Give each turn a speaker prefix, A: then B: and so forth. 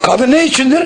A: Kadın ne içindir?